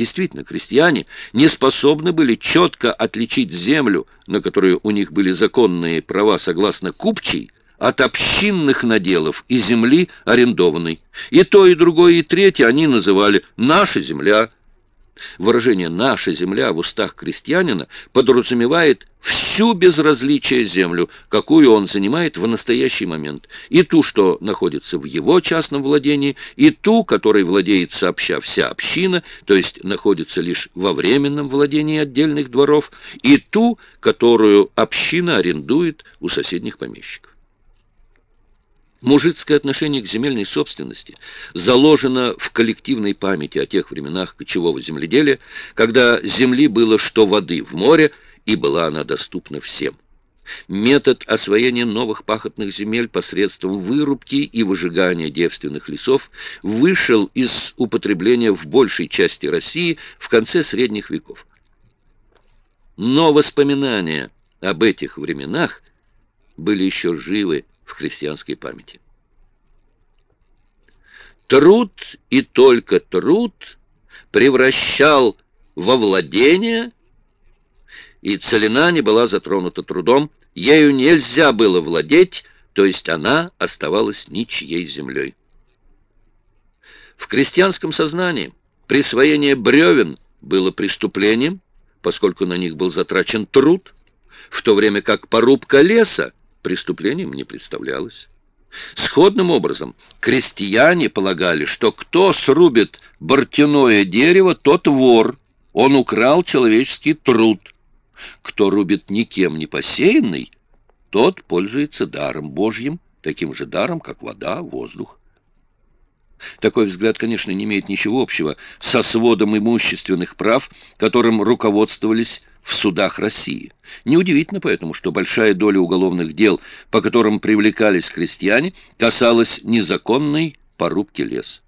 Действительно, крестьяне не способны были четко отличить землю, на которую у них были законные права согласно купчей, от общинных наделов и земли арендованной. И то, и другое, и третье они называли «наша земля», Выражение «наша земля» в устах крестьянина подразумевает всю безразличие землю, какую он занимает в настоящий момент, и ту, что находится в его частном владении, и ту, которой владеет сообща вся община, то есть находится лишь во временном владении отдельных дворов, и ту, которую община арендует у соседних помещиков. Мужицкое отношение к земельной собственности заложено в коллективной памяти о тех временах кочевого земледелия, когда земли было что воды в море, и была она доступна всем. Метод освоения новых пахотных земель посредством вырубки и выжигания девственных лесов вышел из употребления в большей части России в конце средних веков. Но воспоминания об этих временах были еще живы в христианской памяти. Труд и только труд превращал во владение, и целина не была затронута трудом, ею нельзя было владеть, то есть она оставалась ничьей землей. В крестьянском сознании присвоение бревен было преступлением, поскольку на них был затрачен труд, в то время как порубка леса преступлением не представлялось. Сходным образом, крестьяне полагали, что кто срубит бортяное дерево, тот вор, он украл человеческий труд. Кто рубит никем не посеянный, тот пользуется даром Божьим, таким же даром, как вода, воздух. Такой взгляд, конечно, не имеет ничего общего со сводом имущественных прав, которым руководствовались в судах России. Неудивительно поэтому, что большая доля уголовных дел, по которым привлекались крестьяне, касалась незаконной порубки леса.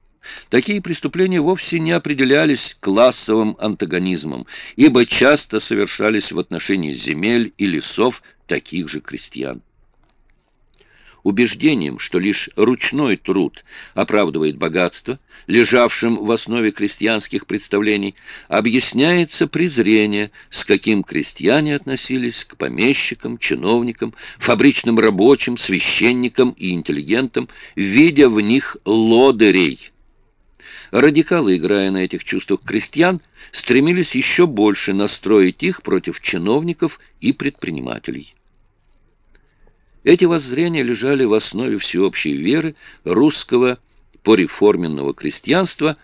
Такие преступления вовсе не определялись классовым антагонизмом, ибо часто совершались в отношении земель и лесов таких же крестьян убеждением, что лишь ручной труд оправдывает богатство, лежавшим в основе крестьянских представлений, объясняется презрение, с каким крестьяне относились к помещикам, чиновникам, фабричным рабочим, священникам и интеллигентам, видя в них лодырей. Радикалы, играя на этих чувствах крестьян, стремились еще больше настроить их против чиновников и предпринимателей. Эти воззрения лежали в основе всеобщей веры русского пореформенного крестьянства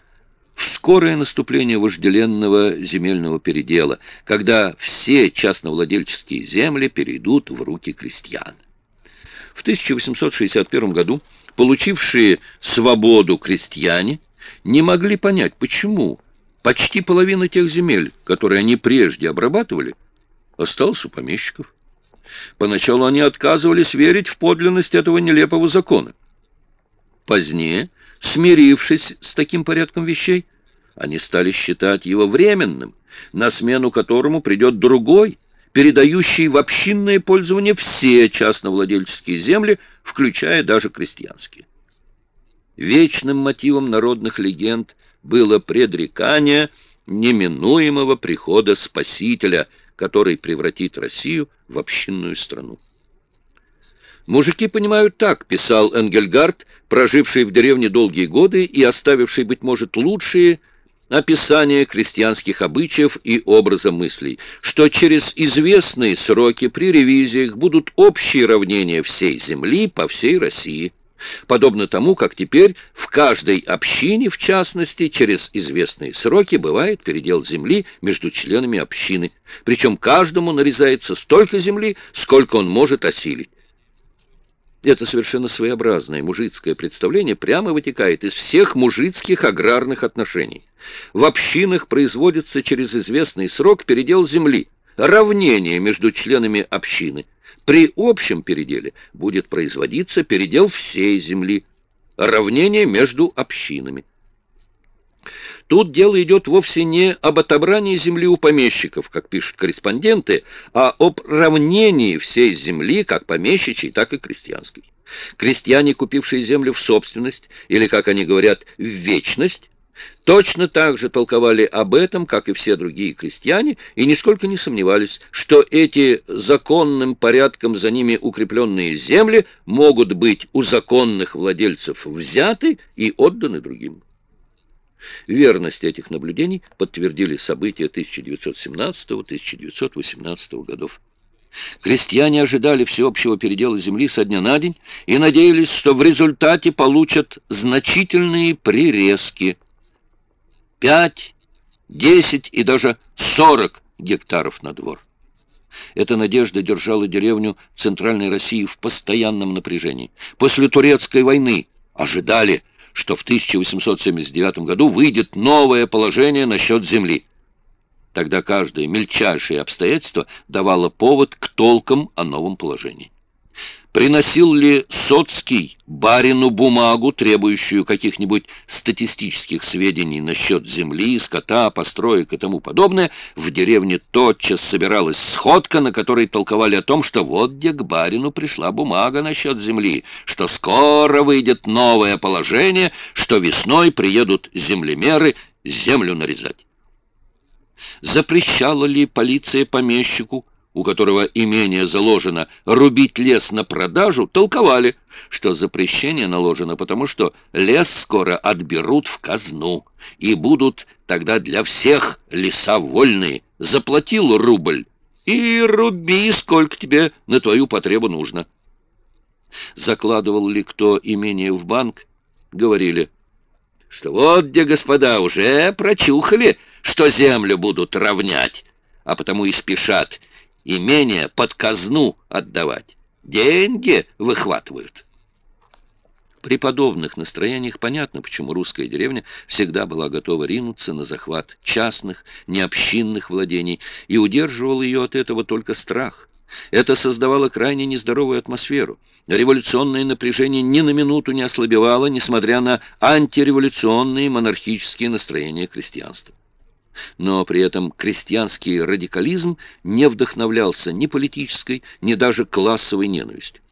в скорое наступление вожделенного земельного передела, когда все частновладельческие земли перейдут в руки крестьян. В 1861 году получившие свободу крестьяне не могли понять, почему почти половина тех земель, которые они прежде обрабатывали, осталась у помещиков. Поначалу они отказывались верить в подлинность этого нелепого закона. Позднее, смирившись с таким порядком вещей, они стали считать его временным, на смену которому придет другой, передающий в общинное пользование все частновладельческие земли, включая даже крестьянские. Вечным мотивом народных легенд было предрекание неминуемого прихода Спасителя, который превратит Россию в общинную страну. «Мужики понимают так», — писал Энгельгард, проживший в деревне долгие годы и оставивший, быть может, лучшие описания крестьянских обычаев и образа мыслей, что через известные сроки при ревизиях будут общие равнения всей земли по всей России подобно тому, как теперь в каждой общине, в частности, через известные сроки бывает передел земли между членами общины, причем каждому нарезается столько земли, сколько он может осилить. Это совершенно своеобразное мужицкое представление прямо вытекает из всех мужицких аграрных отношений. В общинах производится через известный срок передел земли, равнение между членами общины – при общем переделе будет производиться передел всей земли, равнение между общинами. Тут дело идет вовсе не об отобрании земли у помещиков, как пишут корреспонденты, а об равнении всей земли, как помещичьей, так и крестьянской. Крестьяне, купившие землю в собственность, или, как они говорят, в вечность, точно так же толковали об этом, как и все другие крестьяне, и нисколько не сомневались, что эти законным порядком за ними укрепленные земли могут быть у законных владельцев взяты и отданы другим. Верность этих наблюдений подтвердили события 1917-1918 годов. Крестьяне ожидали всеобщего передела земли со дня на день и надеялись, что в результате получат значительные прирезки – 5, 10 и даже 40 гектаров на двор. Эта надежда держала деревню Центральной России в постоянном напряжении. После Турецкой войны ожидали, что в 1879 году выйдет новое положение насчет земли. Тогда каждое мельчайшее обстоятельство давало повод к толкам о новом положении. Приносил ли Соцкий барину бумагу, требующую каких-нибудь статистических сведений насчет земли, скота, построек и тому подобное, в деревне тотчас собиралась сходка, на которой толковали о том, что вот где к барину пришла бумага насчет земли, что скоро выйдет новое положение, что весной приедут землемеры землю нарезать. Запрещала ли полиция помещику у которого имение заложено, рубить лес на продажу, толковали, что запрещение наложено потому, что лес скоро отберут в казну, и будут тогда для всех леса вольные. Заплатил рубль, и руби, сколько тебе на твою потребу нужно. Закладывал ли кто имение в банк, говорили, что вот где господа уже прочухали, что землю будут равнять, а потому и спешат имение под казну отдавать. Деньги выхватывают. При подобных настроениях понятно, почему русская деревня всегда была готова ринуться на захват частных, необщинных владений, и удерживал ее от этого только страх. Это создавало крайне нездоровую атмосферу. Революционное напряжение ни на минуту не ослабевало, несмотря на антиреволюционные монархические настроения крестьянства но при этом крестьянский радикализм не вдохновлялся ни политической, ни даже классовой ненавистью.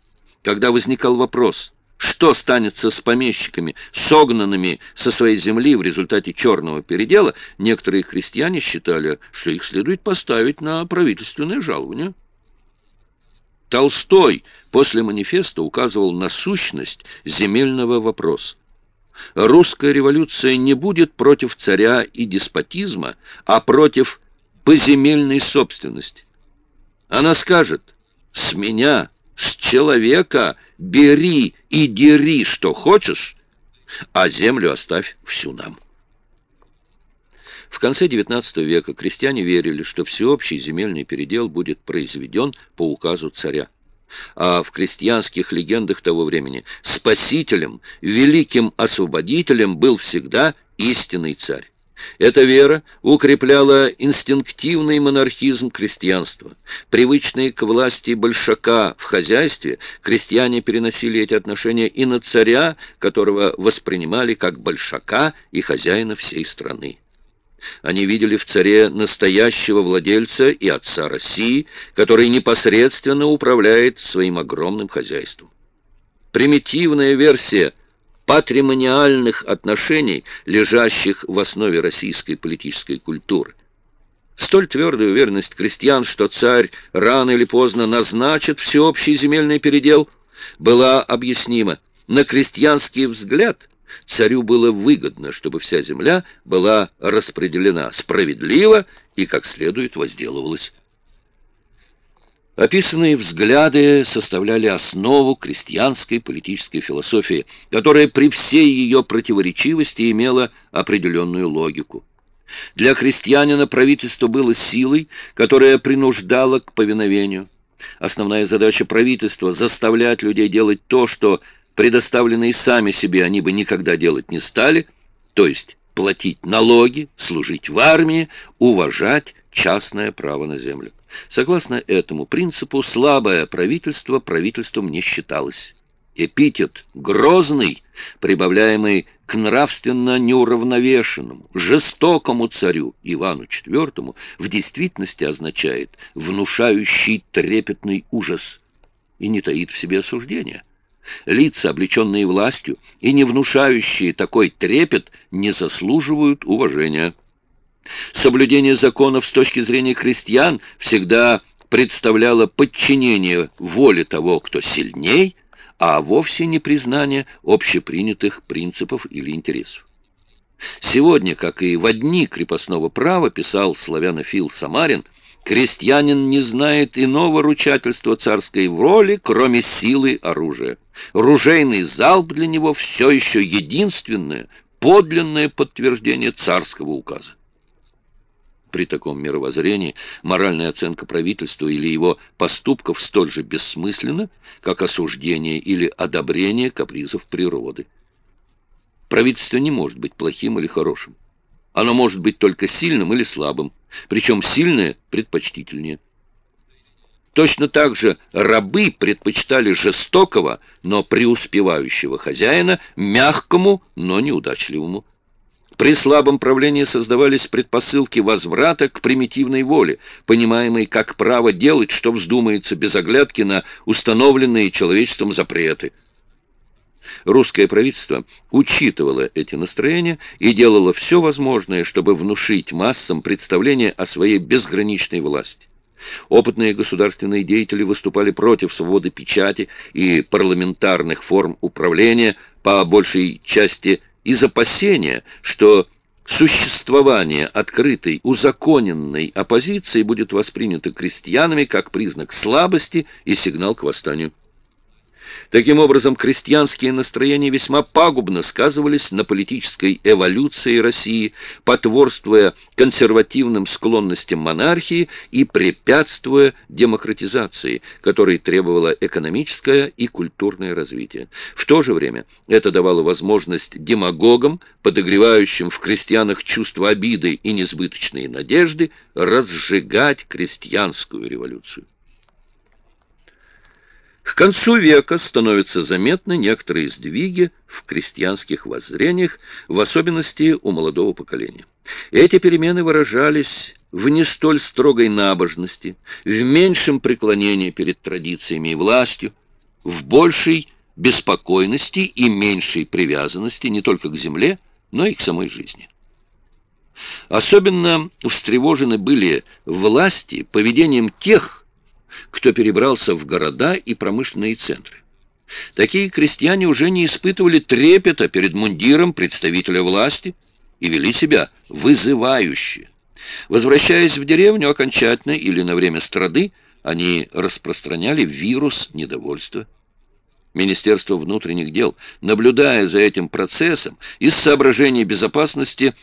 Когда возникал вопрос, что станется с помещиками, согнанными со своей земли в результате черного передела, некоторые крестьяне считали, что их следует поставить на правительственное жалование. Толстой после манифеста указывал на сущность земельного вопроса. Русская революция не будет против царя и деспотизма, а против поземельной собственности. Она скажет, с меня, с человека, бери и дери, что хочешь, а землю оставь всю нам. В конце XIX века крестьяне верили, что всеобщий земельный передел будет произведен по указу царя а в крестьянских легендах того времени спасителем, великим освободителем был всегда истинный царь. Эта вера укрепляла инстинктивный монархизм крестьянства. Привычные к власти большака в хозяйстве, крестьяне переносили эти отношения и на царя, которого воспринимали как большака и хозяина всей страны. Они видели в царе настоящего владельца и отца России, который непосредственно управляет своим огромным хозяйством. Примитивная версия патримониальных отношений, лежащих в основе российской политической культуры. Столь твердая уверенность крестьян, что царь рано или поздно назначит всеобщий земельный передел, была объяснима. На крестьянский взгляд – Царю было выгодно, чтобы вся земля была распределена справедливо и как следует возделывалась. Описанные взгляды составляли основу крестьянской политической философии, которая при всей ее противоречивости имела определенную логику. Для крестьянина правительство было силой, которая принуждала к повиновению. Основная задача правительства – заставлять людей делать то, что предоставленные сами себе они бы никогда делать не стали, то есть платить налоги, служить в армии, уважать частное право на землю. Согласно этому принципу, слабое правительство правительством не считалось. Эпитет «грозный», прибавляемый к нравственно неуравновешенному, жестокому царю Ивану IV, в действительности означает «внушающий трепетный ужас» и не таит в себе осуждения. Лица, облеченные властью и не внушающие такой трепет, не заслуживают уважения. Соблюдение законов с точки зрения христиан всегда представляло подчинение воле того, кто сильней, а вовсе не признание общепринятых принципов или интересов. Сегодня, как и в дни крепостного права, писал славянофил Самарин, крестьянин не знает иного ручательства царской роли, кроме силы оружия. Ружейный залп для него все еще единственное, подлинное подтверждение царского указа. При таком мировоззрении моральная оценка правительства или его поступков столь же бессмысленна, как осуждение или одобрение капризов природы. Правительство не может быть плохим или хорошим. Оно может быть только сильным или слабым, причем сильное предпочтительнее. Точно так же рабы предпочитали жестокого, но преуспевающего хозяина мягкому, но неудачливому. При слабом правлении создавались предпосылки возврата к примитивной воле, понимаемой как право делать, что вздумается, без оглядки на установленные человечеством запреты – Русское правительство учитывало эти настроения и делало все возможное, чтобы внушить массам представление о своей безграничной власти. Опытные государственные деятели выступали против свободы печати и парламентарных форм управления по большей части из опасения, что существование открытой, узаконенной оппозиции будет воспринято крестьянами как признак слабости и сигнал к восстанию. Таким образом, крестьянские настроения весьма пагубно сказывались на политической эволюции России, потворствуя консервативным склонностям монархии и препятствуя демократизации, которой требовало экономическое и культурное развитие. В то же время это давало возможность демагогам, подогревающим в крестьянах чувство обиды и несбыточные надежды, разжигать крестьянскую революцию. К концу века становятся заметны некоторые сдвиги в крестьянских воззрениях, в особенности у молодого поколения. Эти перемены выражались в не столь строгой набожности, в меньшем преклонении перед традициями и властью, в большей беспокойности и меньшей привязанности не только к земле, но и к самой жизни. Особенно встревожены были власти поведением тех, кто перебрался в города и промышленные центры. Такие крестьяне уже не испытывали трепета перед мундиром представителя власти и вели себя вызывающе. Возвращаясь в деревню окончательно или на время страды, они распространяли вирус недовольства. Министерство внутренних дел, наблюдая за этим процессом, из соображений безопасности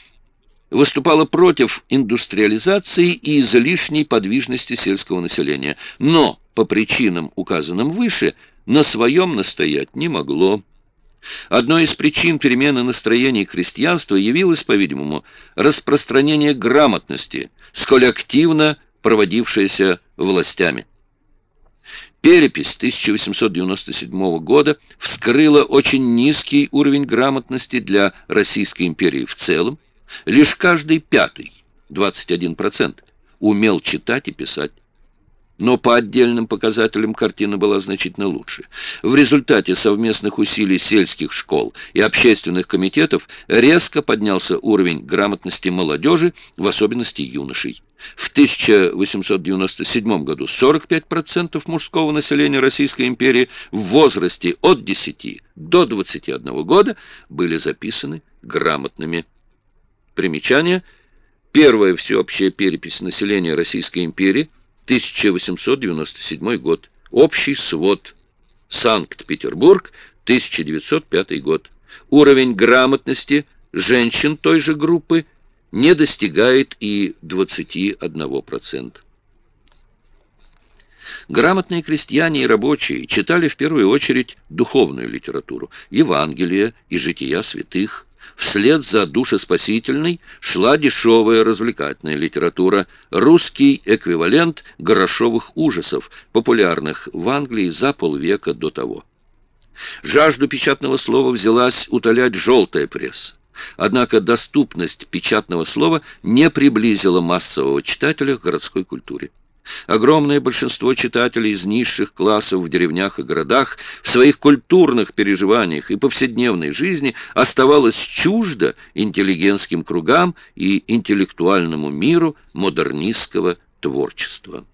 выступала против индустриализации и излишней подвижности сельского населения, но по причинам, указанным выше, на своем настоять не могло. Одной из причин перемены настроений крестьянства явилось, по-видимому, распространение грамотности, сколь активно проводившееся властями. Перепись 1897 года вскрыла очень низкий уровень грамотности для Российской империи в целом, Лишь каждый пятый, 21%, умел читать и писать. Но по отдельным показателям картина была значительно лучше. В результате совместных усилий сельских школ и общественных комитетов резко поднялся уровень грамотности молодежи, в особенности юношей. В 1897 году 45% мужского населения Российской империи в возрасте от 10 до 21 года были записаны грамотными Примечание. Первая всеобщая перепись населения Российской империи, 1897 год. Общий свод. Санкт-Петербург, 1905 год. Уровень грамотности женщин той же группы не достигает и 21%. Грамотные крестьяне и рабочие читали в первую очередь духовную литературу, Евангелие и жития святых, Вслед за душеспасительной шла дешевая развлекательная литература, русский эквивалент горошовых ужасов, популярных в Англии за полвека до того. Жажду печатного слова взялась утолять желтая пресса. Однако доступность печатного слова не приблизила массового читателя к городской культуре. Огромное большинство читателей из низших классов в деревнях и городах в своих культурных переживаниях и повседневной жизни оставалось чуждо интеллигентским кругам и интеллектуальному миру модернистского творчества.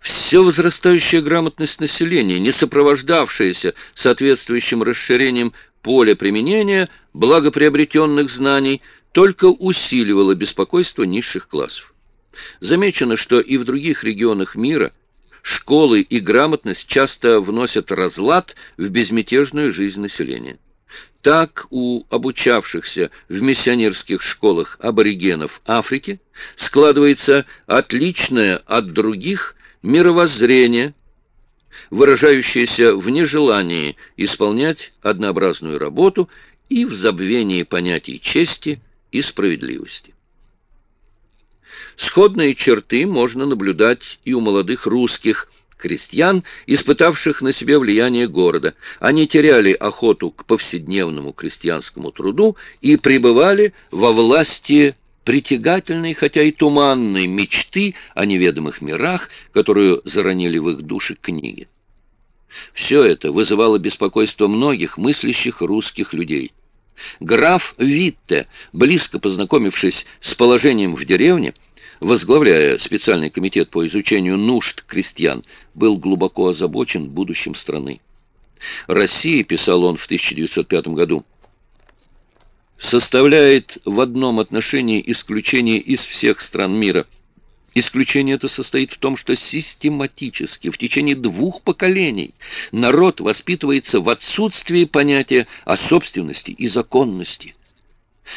Все возрастающая грамотность населения, не сопровождавшаяся соответствующим расширением поля применения благоприобретенных знаний, только усиливала беспокойство низших классов. Замечено, что и в других регионах мира школы и грамотность часто вносят разлад в безмятежную жизнь населения. Так у обучавшихся в миссионерских школах аборигенов Африки складывается отличное от других мировоззрение, выражающееся в нежелании исполнять однообразную работу и в забвении понятий чести и справедливости. Сходные черты можно наблюдать и у молодых русских крестьян, испытавших на себе влияние города. Они теряли охоту к повседневному крестьянскому труду и пребывали во власти притягательной, хотя и туманной мечты о неведомых мирах, которую заронили в их души книги. Все это вызывало беспокойство многих мыслящих русских людей. Граф Витте, близко познакомившись с положением в деревне, возглавляя специальный комитет по изучению нужд крестьян, был глубоко озабочен будущим страны. Россия, писал он в 1905 году, составляет в одном отношении исключение из всех стран мира. Исключение это состоит в том, что систематически в течение двух поколений народ воспитывается в отсутствии понятия о собственности и законности.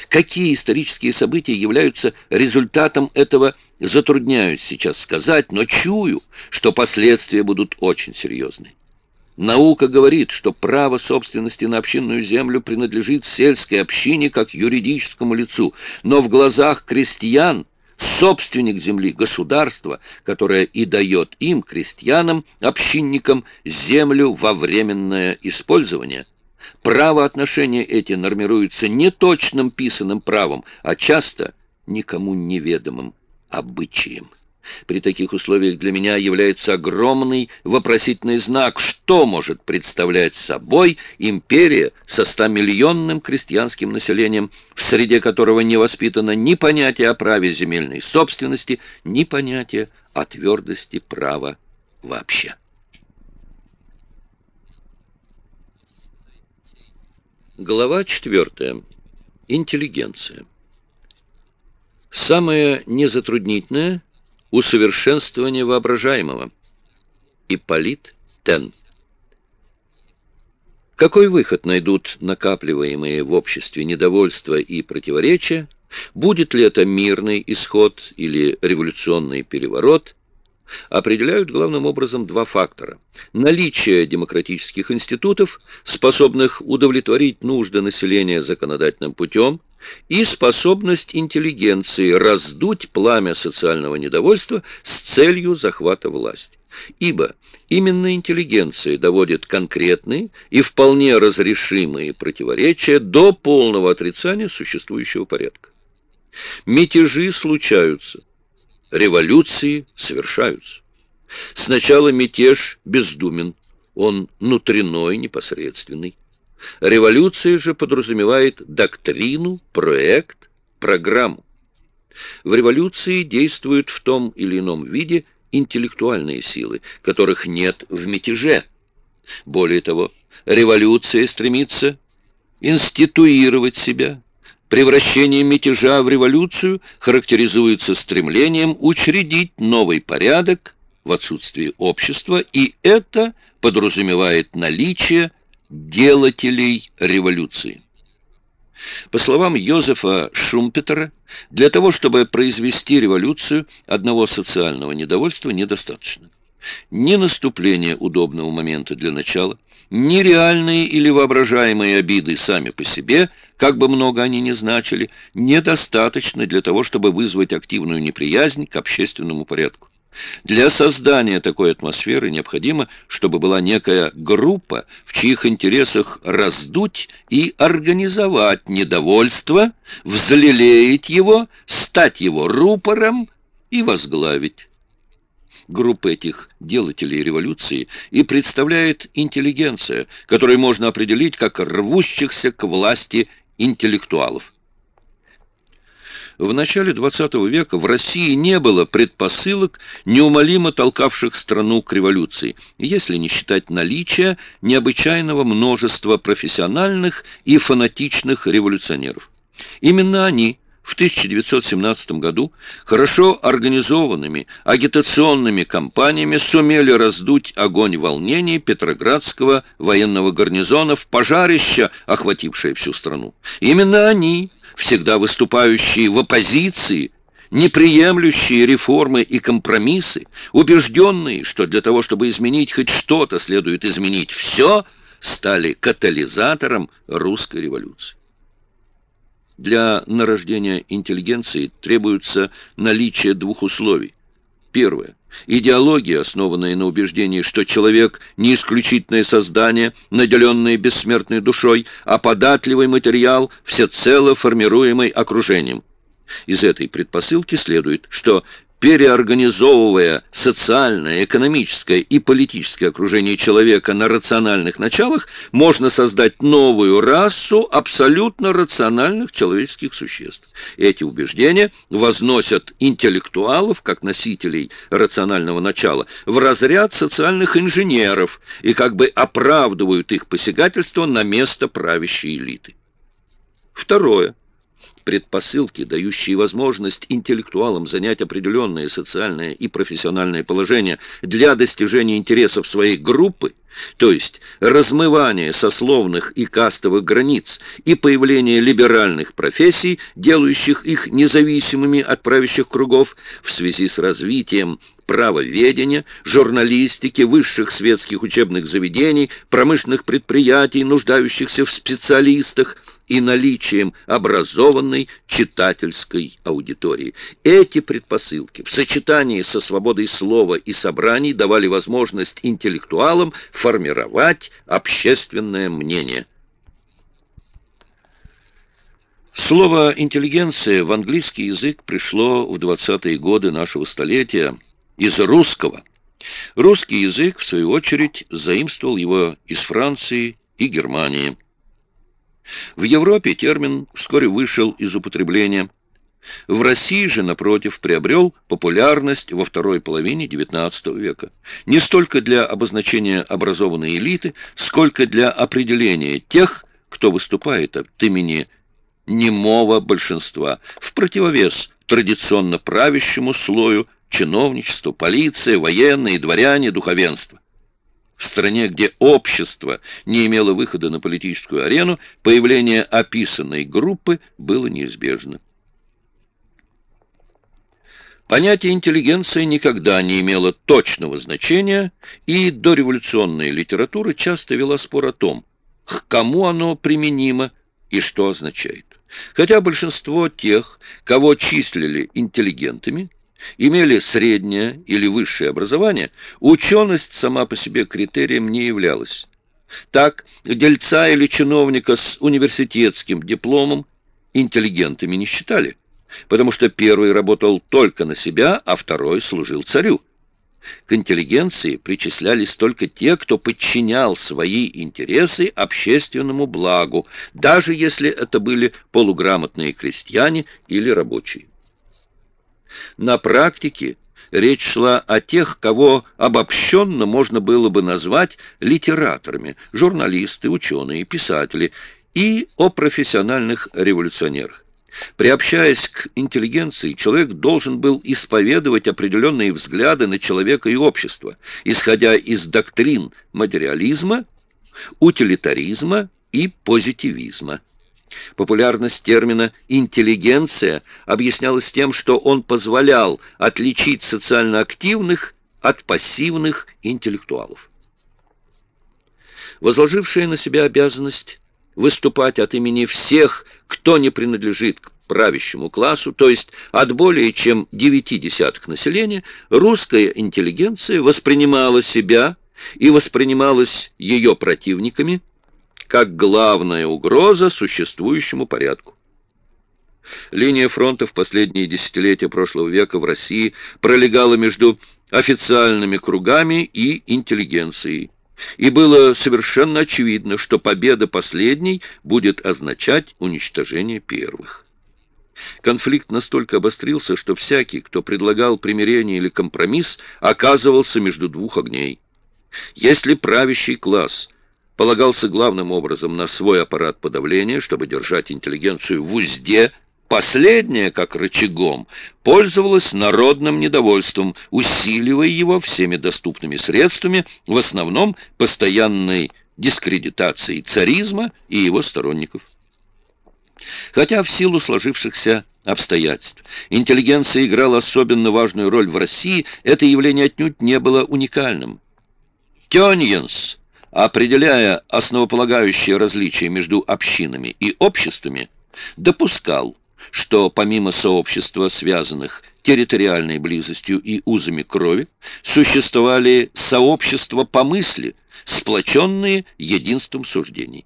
Какие исторические события являются результатом этого, затрудняюсь сейчас сказать, но чую, что последствия будут очень серьезны. Наука говорит, что право собственности на общинную землю принадлежит сельской общине как юридическому лицу, но в глазах крестьян собственник земли, государство, которое и дает им, крестьянам, общинникам, землю во временное использование – Правоотношения эти нормируются не точным писанным правом, а часто никому неведомым обычаем. При таких условиях для меня является огромный вопросительный знак, что может представлять собой империя со стамиллионным крестьянским населением, в среде которого не воспитано ни понятия о праве земельной собственности, ни понятия о твердости права вообще. Глава 4. Интеллигенция. Самое незатруднительное – усовершенствование воображаемого. Ипполит Тен. Какой выход найдут накапливаемые в обществе недовольства и противоречия? Будет ли это мирный исход или революционный переворот – определяют главным образом два фактора. Наличие демократических институтов, способных удовлетворить нужды населения законодательным путем, и способность интеллигенции раздуть пламя социального недовольства с целью захвата власти. Ибо именно интеллигенция доводит конкретные и вполне разрешимые противоречия до полного отрицания существующего порядка. Мятежи случаются, революции совершаются. Сначала мятеж бездумен, он внутренной, непосредственный. Революция же подразумевает доктрину, проект, программу. В революции действуют в том или ином виде интеллектуальные силы, которых нет в мятеже. Более того, революция стремится институировать себя, Превращение мятежа в революцию характеризуется стремлением учредить новый порядок в отсутствии общества, и это подразумевает наличие делателей революции. По словам Йозефа Шумпетера, для того, чтобы произвести революцию, одного социального недовольства недостаточно. Ни наступление удобного момента для начала, ни реальные или воображаемые обиды сами по себе, как бы много они ни значили, недостаточно для того, чтобы вызвать активную неприязнь к общественному порядку. Для создания такой атмосферы необходимо, чтобы была некая группа, в чьих интересах раздуть и организовать недовольство, взлелеять его, стать его рупором и возглавить. Группа этих делателей революции и представляет интеллигенция, которую можно определить как рвущихся к власти интеллектуалов. В начале XX века в России не было предпосылок, неумолимо толкавших страну к революции, если не считать наличия необычайного множества профессиональных и фанатичных революционеров. Именно они 1917 году хорошо организованными агитационными кампаниями сумели раздуть огонь волнений Петроградского военного гарнизона в пожарище, охватившее всю страну. Именно они всегда выступающие в оппозиции, неприемлющие реформы и компромиссы, убежденные, что для того, чтобы изменить хоть что-то, следует изменить все, стали катализатором русской революции. Для нарождения интеллигенции требуется наличие двух условий. Первое. Идеология, основанная на убеждении, что человек не исключительное создание, наделенное бессмертной душой, а податливый материал, всецело формируемый окружением. Из этой предпосылки следует, что переорганизовывая социальное, экономическое и политическое окружение человека на рациональных началах, можно создать новую расу абсолютно рациональных человеческих существ. Эти убеждения возносят интеллектуалов, как носителей рационального начала, в разряд социальных инженеров и как бы оправдывают их посягательство на место правящей элиты. Второе предпосылки, дающие возможность интеллектуалам занять определенное социальное и профессиональное положение для достижения интересов своей группы, то есть размывание сословных и кастовых границ и появление либеральных профессий, делающих их независимыми от правящих кругов в связи с развитием правоведения, журналистики, высших светских учебных заведений, промышленных предприятий, нуждающихся в специалистах – и наличием образованной читательской аудитории. Эти предпосылки в сочетании со свободой слова и собраний давали возможность интеллектуалам формировать общественное мнение. Слово «интеллигенция» в английский язык пришло в 20-е годы нашего столетия из русского. Русский язык, в свою очередь, заимствовал его из Франции и Германии. В Европе термин вскоре вышел из употребления. В России же, напротив, приобрел популярность во второй половине XIX века. Не столько для обозначения образованной элиты, сколько для определения тех, кто выступает от имени немого большинства, в противовес традиционно правящему слою чиновничества, полиция, военные, дворяне, духовенство. В стране, где общество не имело выхода на политическую арену, появление описанной группы было неизбежно. Понятие интеллигенция никогда не имело точного значения, и дореволюционная литература часто вела спор о том, к кому оно применимо и что означает. Хотя большинство тех, кого числили интеллигентами, имели среднее или высшее образование, ученость сама по себе критерием не являлась. Так, дельца или чиновника с университетским дипломом интеллигентами не считали, потому что первый работал только на себя, а второй служил царю. К интеллигенции причислялись только те, кто подчинял свои интересы общественному благу, даже если это были полуграмотные крестьяне или рабочие. На практике речь шла о тех, кого обобщенно можно было бы назвать литераторами, журналисты, ученые, писатели, и о профессиональных революционерах. Приобщаясь к интеллигенции, человек должен был исповедовать определенные взгляды на человека и общество, исходя из доктрин материализма, утилитаризма и позитивизма. Популярность термина «интеллигенция» объяснялась тем, что он позволял отличить социально активных от пассивных интеллектуалов. Возложившая на себя обязанность выступать от имени всех, кто не принадлежит к правящему классу, то есть от более чем девяти десятых населения, русская интеллигенция воспринимала себя и воспринималась ее противниками как главная угроза существующему порядку. Линия фронта в последние десятилетия прошлого века в России пролегала между официальными кругами и интеллигенцией. И было совершенно очевидно, что победа последней будет означать уничтожение первых. Конфликт настолько обострился, что всякий, кто предлагал примирение или компромисс, оказывался между двух огней. Если правящий класс полагался главным образом на свой аппарат подавления, чтобы держать интеллигенцию в узде, последняя, как рычагом, пользовалась народным недовольством, усиливая его всеми доступными средствами, в основном постоянной дискредитацией царизма и его сторонников. Хотя в силу сложившихся обстоятельств интеллигенция играла особенно важную роль в России, это явление отнюдь не было уникальным. Тёньенс, определяя основополагающие различия между общинами и обществами, допускал, что помимо сообщества, связанных территориальной близостью и узами крови, существовали сообщества по мысли, сплоченные единством суждений.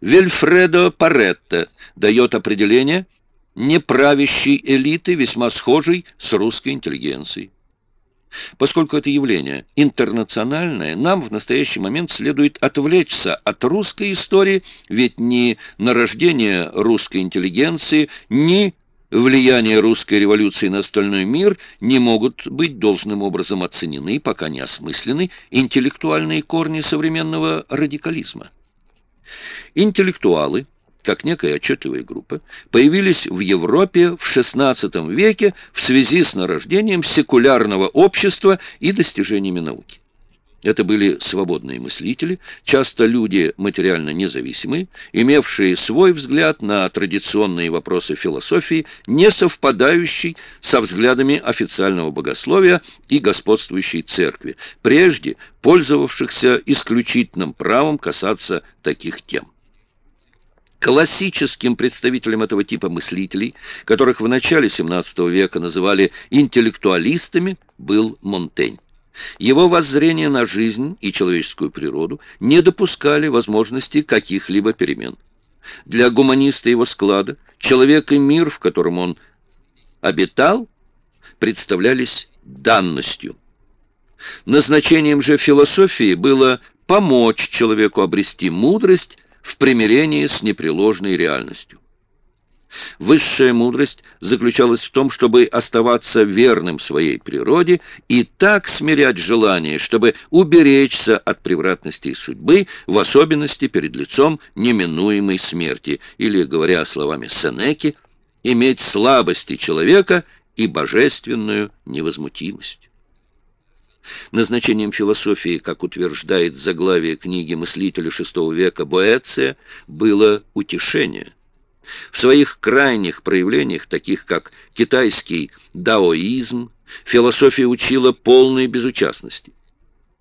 Вильфредо Паретто дает определение неправящей элиты, весьма схожей с русской интеллигенцией. Поскольку это явление интернациональное, нам в настоящий момент следует отвлечься от русской истории, ведь ни нарождение русской интеллигенции, ни влияние русской революции на остальной мир не могут быть должным образом оценены, пока не осмыслены интеллектуальные корни современного радикализма. Интеллектуалы, как некая отчетливая группа, появились в Европе в XVI веке в связи с нарождением секулярного общества и достижениями науки. Это были свободные мыслители, часто люди материально независимые, имевшие свой взгляд на традиционные вопросы философии, не совпадающий со взглядами официального богословия и господствующей церкви, прежде пользовавшихся исключительным правом касаться таких тем. Классическим представителем этого типа мыслителей, которых в начале XVII века называли интеллектуалистами, был Монтень. Его воззрения на жизнь и человеческую природу не допускали возможности каких-либо перемен. Для гуманиста его склада человек и мир, в котором он обитал, представлялись данностью. Назначением же философии было помочь человеку обрести мудрость в примирении с непреложной реальностью. Высшая мудрость заключалась в том, чтобы оставаться верным своей природе и так смирять желание, чтобы уберечься от превратностей судьбы, в особенности перед лицом неминуемой смерти, или, говоря словами Сенеки, иметь слабости человека и божественную невозмутимость. Назначением философии, как утверждает заглавие книги мыслителя VI века Боэция, было утешение – в своих крайних проявлениях, таких как китайский даоизм, философия учила полной безучастности.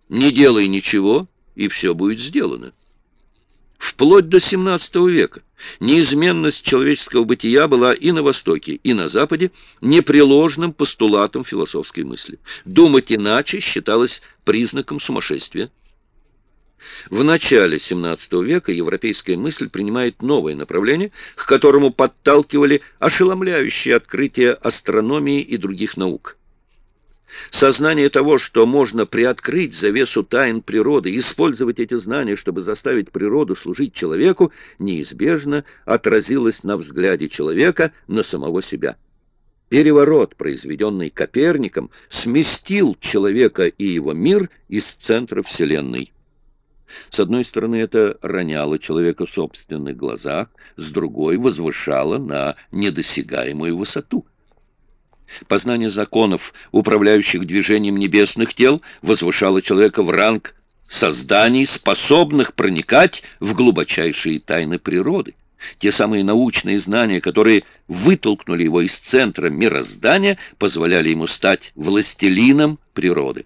Не делай ничего, и все будет сделано. Вплоть до XVII века неизменность человеческого бытия была и на Востоке, и на Западе непреложным постулатом философской мысли. Думать иначе считалось признаком сумасшествия. В начале XVII века европейская мысль принимает новое направление, к которому подталкивали ошеломляющие открытия астрономии и других наук. Сознание того, что можно приоткрыть завесу тайн природы и использовать эти знания, чтобы заставить природу служить человеку, неизбежно отразилось на взгляде человека на самого себя. Переворот, произведенный Коперником, сместил человека и его мир из центра Вселенной. С одной стороны, это роняло человека в собственных глазах, с другой возвышало на недосягаемую высоту. Познание законов, управляющих движением небесных тел, возвышало человека в ранг созданий, способных проникать в глубочайшие тайны природы. Те самые научные знания, которые вытолкнули его из центра мироздания, позволяли ему стать властелином природы.